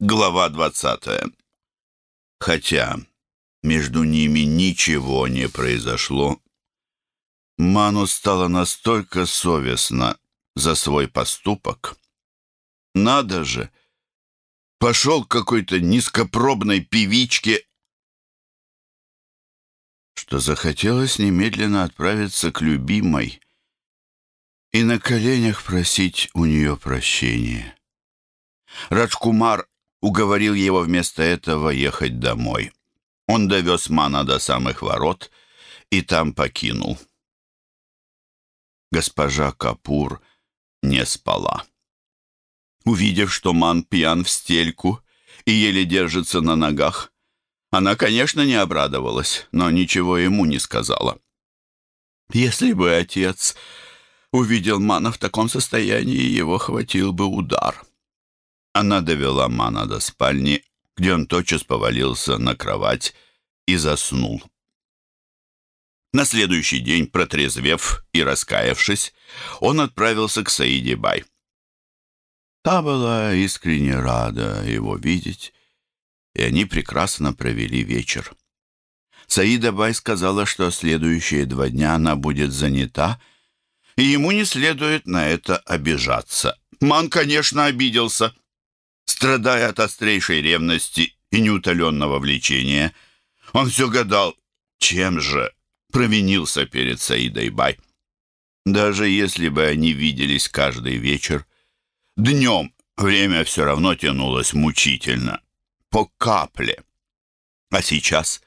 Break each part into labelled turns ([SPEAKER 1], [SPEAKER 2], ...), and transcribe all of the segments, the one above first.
[SPEAKER 1] Глава 20. Хотя между ними ничего не произошло, Ману стало настолько совестно за свой поступок. Надо же! Пошел к какой-то низкопробной певичке, что захотелось немедленно отправиться к любимой и на коленях просить у нее прощения. Раджкумар уговорил его вместо этого ехать домой. Он довез Мана до самых ворот и там покинул. Госпожа Капур не спала. Увидев, что Ман пьян в стельку и еле держится на ногах, она, конечно, не обрадовалась, но ничего ему не сказала. Если бы отец увидел Мана в таком состоянии, его хватил бы удар. Она довела Мана до спальни, где он тотчас повалился на кровать и заснул. На следующий день, протрезвев и раскаявшись, он отправился к Саиде Бай. Та была искренне рада его видеть, и они прекрасно провели вечер. Саида Бай сказала, что следующие два дня она будет занята, и ему не следует на это обижаться. Ман, конечно, обиделся. Страдая от острейшей ревности и неутоленного влечения, он все гадал, чем же провинился перед Саидой Бай. Даже если бы они виделись каждый вечер, днем время все равно тянулось мучительно, по капле. А сейчас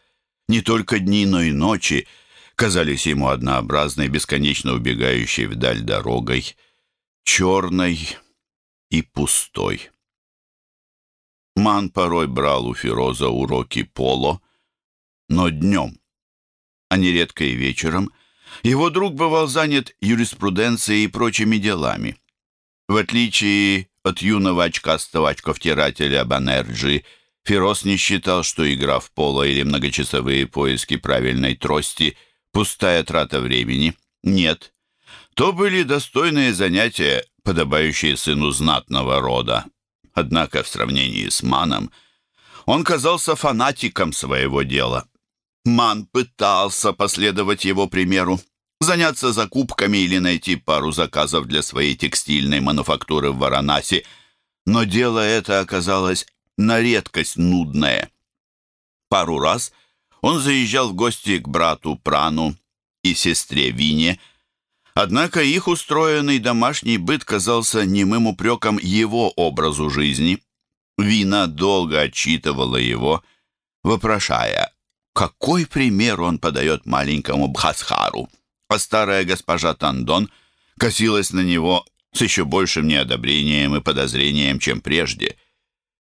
[SPEAKER 1] не только дни, но и ночи казались ему однообразной, бесконечно убегающей вдаль дорогой, черной и пустой. Ман порой брал у Фироза уроки поло, но днем, а нередко и вечером, его друг бывал занят юриспруденцией и прочими делами. В отличие от юного очкастого очковтирателя Банерджи, Фироз не считал, что игра в поло или многочасовые поиски правильной трости – пустая трата времени. Нет, то были достойные занятия, подобающие сыну знатного рода. Однако в сравнении с Маном он казался фанатиком своего дела. Ман пытался последовать его примеру, заняться закупками или найти пару заказов для своей текстильной мануфактуры в Варанаси, но дело это оказалось на редкость нудное. Пару раз он заезжал в гости к брату Прану и сестре Вине, Однако их устроенный домашний быт казался немым упреком его образу жизни. Вина долго отчитывала его, вопрошая, какой пример он подает маленькому Бхасхару. А старая госпожа Тандон косилась на него с еще большим неодобрением и подозрением, чем прежде.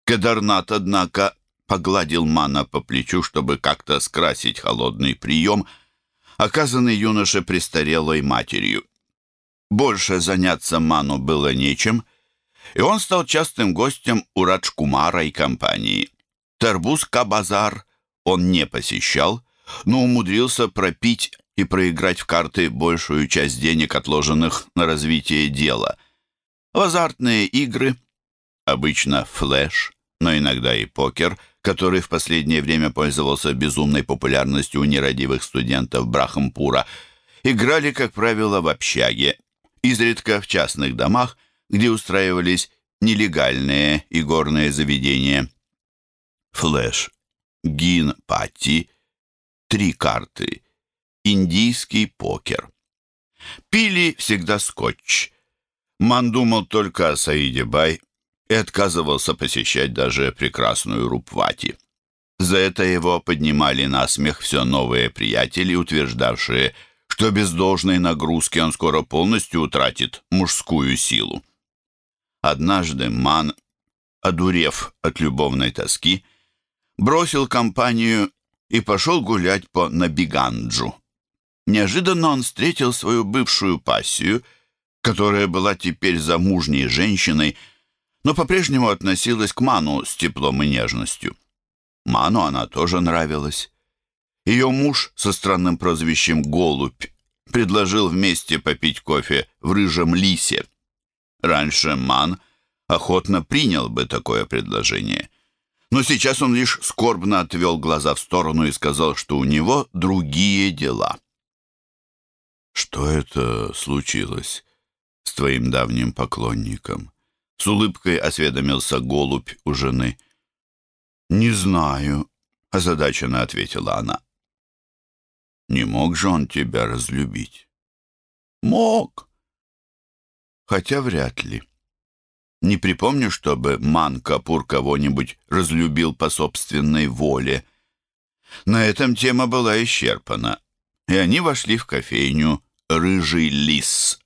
[SPEAKER 1] Кадарнат, однако, погладил Мана по плечу, чтобы как-то скрасить холодный прием — оказанный юноше престарелой матерью. Больше заняться Ману было нечем, и он стал частым гостем у Раджкумара и компании. Тарбуз-Кабазар он не посещал, но умудрился пропить и проиграть в карты большую часть денег, отложенных на развитие дела. В азартные игры, обычно флэш, но иногда и покер – который в последнее время пользовался безумной популярностью у нерадивых студентов Брахампура, играли, как правило, в общаге, изредка в частных домах, где устраивались нелегальные игорные заведения. Флэш, гин, пати, три карты, индийский покер. Пили всегда скотч. Ман думал только о Саиде Бай и отказывался посещать даже прекрасную Рупвати. За это его поднимали на смех все новые приятели, утверждавшие, что без должной нагрузки он скоро полностью утратит мужскую силу. Однажды Ман, одурев от любовной тоски, бросил компанию и пошел гулять по Набиганджу. Неожиданно он встретил свою бывшую пассию, которая была теперь замужней женщиной, но по-прежнему относилась к Ману с теплом и нежностью. Ману она тоже нравилась. Ее муж со странным прозвищем «Голубь» предложил вместе попить кофе в рыжем лисе. Раньше Ман охотно принял бы такое предложение, Но сейчас он лишь скорбно отвел глаза в сторону и сказал, что у него другие дела. «Что это случилось с твоим давним поклонником?» С улыбкой осведомился голубь у жены. «Не знаю», — озадаченно ответила она. «Не мог же он тебя разлюбить?» «Мог, хотя вряд ли». Не припомню, чтобы Ман Капур кого-нибудь разлюбил по собственной воле. На этом тема была исчерпана, и они вошли в кофейню «Рыжий лис».